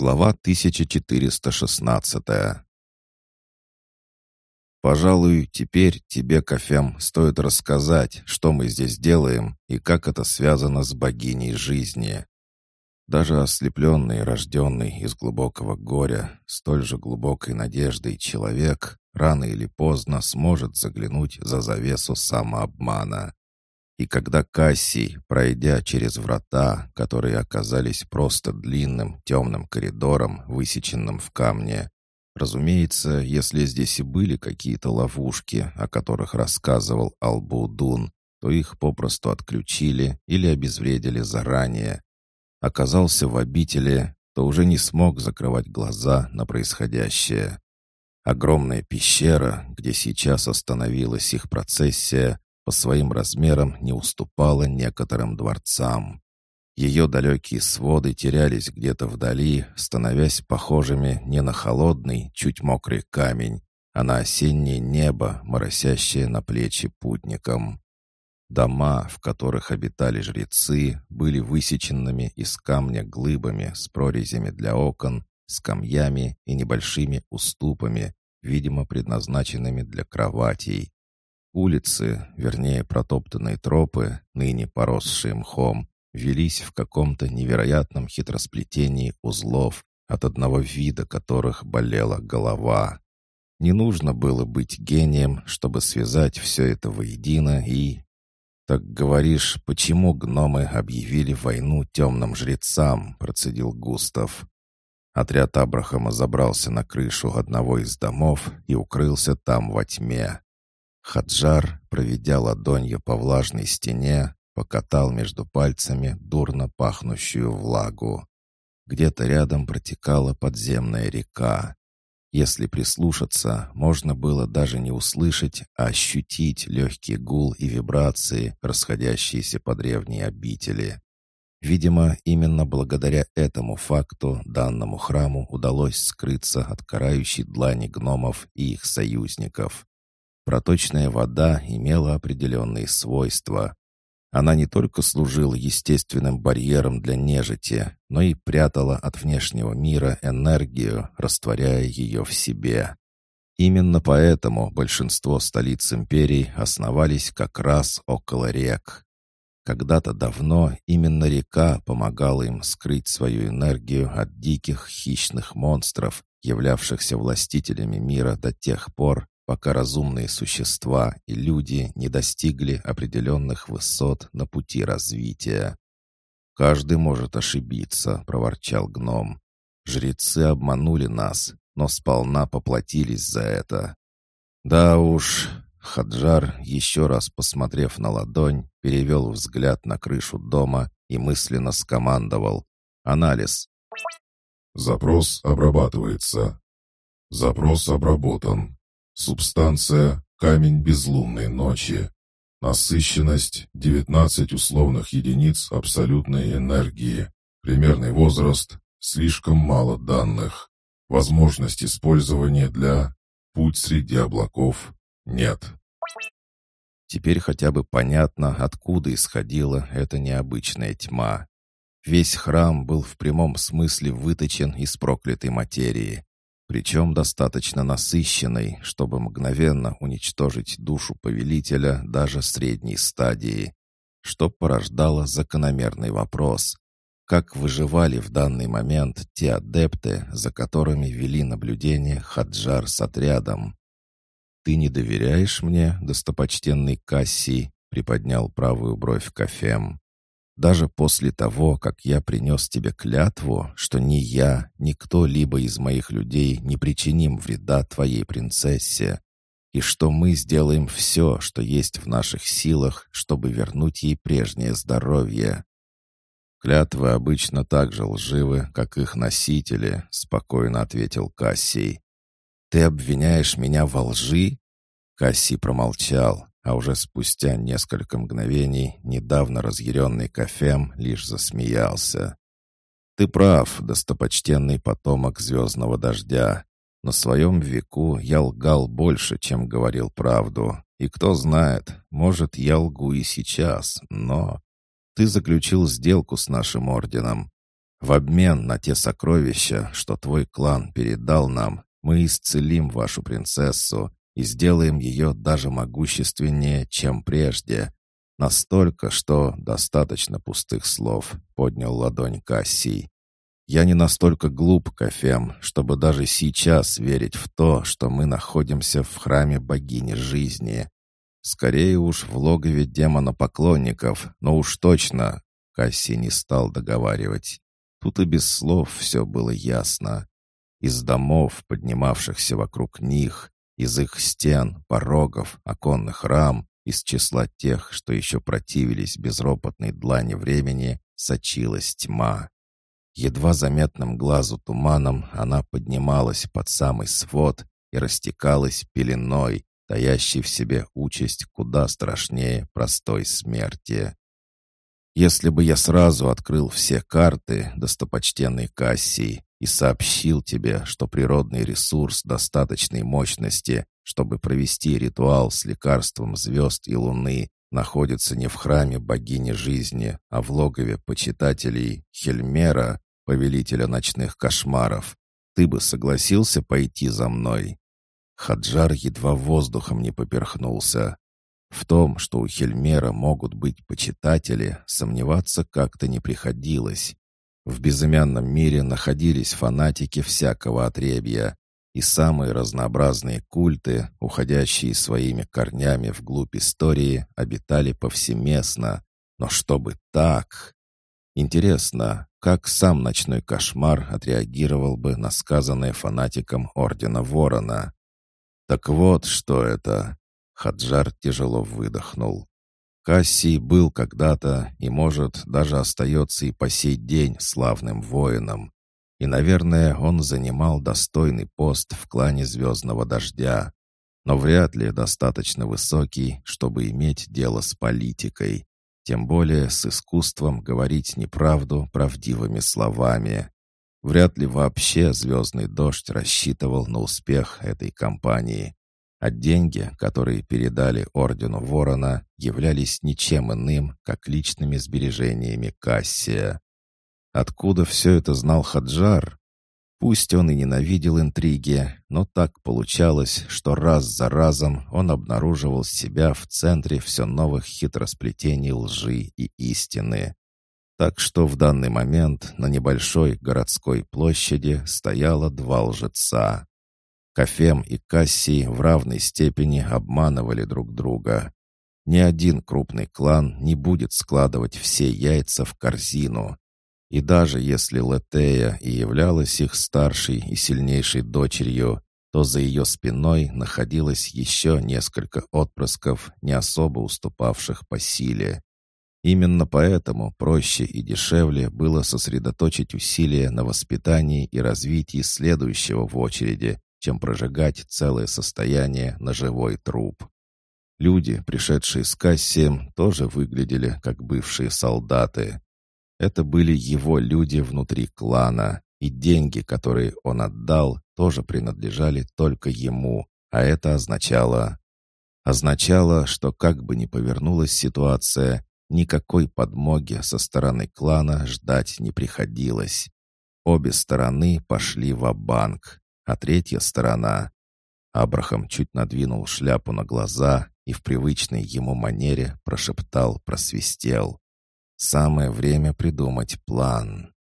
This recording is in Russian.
Глава 1416 «Пожалуй, теперь тебе, Кофем, стоит рассказать, что мы здесь делаем и как это связано с богиней жизни». Даже ослепленный, рожденный из глубокого горя, столь же глубокой надеждой человек, рано или поздно сможет заглянуть за завесу самообмана. И когда Кассий, пройдя через врата, которые оказались просто длинным темным коридором, высеченным в камне, разумеется, если здесь и были какие-то ловушки, о которых рассказывал Албудун, то их попросту отключили или обезвредили заранее, оказался в обители, то уже не смог закрывать глаза на происходящее. Огромная пещера, где сейчас остановилась их процессия, по своим размерам не уступала некоторым дворцам. Ее далекие своды терялись где-то вдали, становясь похожими не на холодный, чуть мокрый камень, а на осеннее небо, моросящее на плечи путникам. Дома, в которых обитали жрецы, были высеченными из камня глыбами с прорезями для окон, скамьями и небольшими уступами, видимо, предназначенными для кроватей. Улицы, вернее протоптанные тропы, ныне поросшие мхом, велись в каком-то невероятном хитросплетении узлов, от одного вида которых болела голова. Не нужно было быть гением, чтобы связать все это воедино и... «Так говоришь, почему гномы объявили войну темным жрецам?» — процедил Густав. Отряд Абрахама забрался на крышу одного из домов и укрылся там во тьме. Хаджар, проведя ладонью по влажной стене, покатал между пальцами дурно пахнущую влагу. Где-то рядом протекала подземная река. Если прислушаться, можно было даже не услышать, а ощутить легкий гул и вибрации, расходящиеся по древней обители. Видимо, именно благодаря этому факту данному храму удалось скрыться от карающей длани гномов и их союзников. Проточная вода имела определенные свойства. Она не только служила естественным барьером для нежити, но и прятала от внешнего мира энергию, растворяя ее в себе. Именно поэтому большинство столиц империй основались как раз около рек. Когда-то давно именно река помогала им скрыть свою энергию от диких хищных монстров, являвшихся властителями мира до тех пор, пока разумные существа и люди не достигли определенных высот на пути развития. «Каждый может ошибиться», — проворчал гном. «Жрецы обманули нас, но сполна поплатились за это». «Да уж», — Хаджар, еще раз посмотрев на ладонь, перевел взгляд на крышу дома и мысленно скомандовал. «Анализ». «Запрос обрабатывается». «Запрос обработан. Субстанция – камень безлунной ночи. Насыщенность – 19 условных единиц абсолютной энергии. Примерный возраст – слишком мало данных. Возможность использования для «Путь среди облаков» – нет. Теперь хотя бы понятно, откуда исходила эта необычная тьма. Весь храм был в прямом смысле выточен из проклятой материи причем достаточно насыщенной, чтобы мгновенно уничтожить душу повелителя даже средней стадии, что порождало закономерный вопрос. Как выживали в данный момент те адепты, за которыми вели наблюдение Хаджар с отрядом? «Ты не доверяешь мне, достопочтенный Кассий?» — приподнял правую бровь Кафем. Даже после того, как я принес тебе клятву, что ни я, ни кто-либо из моих людей не причиним вреда твоей принцессе, и что мы сделаем все, что есть в наших силах, чтобы вернуть ей прежнее здоровье. Клятвы обычно так же лживы, как их носители, спокойно ответил Кассий. Ты обвиняешь меня во лжи? Кассий промолчал, а уже спустя несколько мгновений недавно разъяренный Кафем лишь засмеялся. «Ты прав, достопочтенный потомок звездного дождя. На своем веку я лгал больше, чем говорил правду. И кто знает, может, я лгу и сейчас, но... Ты заключил сделку с нашим орденом. В обмен на те сокровища, что твой клан передал нам, мы исцелим вашу принцессу и сделаем ее даже могущественнее, чем прежде. Настолько, что достаточно пустых слов, поднял ладонь Кассий. Я не настолько глуп, Кафем, чтобы даже сейчас верить в то, что мы находимся в храме богини жизни. Скорее уж в логове демона поклонников, но уж точно. Кассий не стал договаривать. Тут и без слов все было ясно. Из домов, поднимавшихся вокруг них, из их стен, порогов, оконных рам, из числа тех, что еще противились безропотной длани времени, сочилась тьма. Едва заметным глазу туманом она поднималась под самый свод и растекалась пеленой, таящей в себе участь куда страшнее простой смерти. Если бы я сразу открыл все карты, достопочтенной Кассии, и сообщил тебе, что природный ресурс достаточной мощности, чтобы провести ритуал с лекарством звезд и луны, находится не в храме богини жизни, а в логове почитателей Хельмера, повелителя ночных кошмаров, ты бы согласился пойти за мной?» Хаджар едва воздухом не поперхнулся. В том, что у Хельмера могут быть почитатели, сомневаться как-то не приходилось. В безымянном мире находились фанатики всякого отребья, и самые разнообразные культы, уходящие своими корнями вглубь истории, обитали повсеместно. Но чтобы так... Интересно, как сам ночной кошмар отреагировал бы на сказанное фанатиком Ордена Ворона? Так вот, что это. Хаджар тяжело выдохнул. Кассий был когда-то и, может, даже остается и по сей день славным воином. И, наверное, он занимал достойный пост в клане Звездного Дождя, но вряд ли достаточно высокий, чтобы иметь дело с политикой, тем более с искусством говорить неправду правдивыми словами. Вряд ли вообще Звездный Дождь рассчитывал на успех этой кампании а деньги, которые передали ордену Ворона, являлись ничем иным, как личными сбережениями Кассия. Откуда все это знал Хаджар? Пусть он и ненавидел интриги, но так получалось, что раз за разом он обнаруживал себя в центре все новых хитросплетений лжи и истины. Так что в данный момент на небольшой городской площади стояло два лжеца. Кафем и Кассий в равной степени обманывали друг друга. Ни один крупный клан не будет складывать все яйца в корзину. И даже если Летея и являлась их старшей и сильнейшей дочерью, то за ее спиной находилось еще несколько отпрысков, не особо уступавших по силе. Именно поэтому проще и дешевле было сосредоточить усилия на воспитании и развитии следующего в очереди, чем прожигать целое состояние на живой труп. Люди, пришедшие с Кассием, тоже выглядели как бывшие солдаты. Это были его люди внутри клана, и деньги, которые он отдал, тоже принадлежали только ему, а это означало... Означало, что как бы ни повернулась ситуация, никакой подмоги со стороны клана ждать не приходилось. Обе стороны пошли в банк а третья сторона... Абрахам чуть надвинул шляпу на глаза и в привычной ему манере прошептал, просвистел. «Самое время придумать план».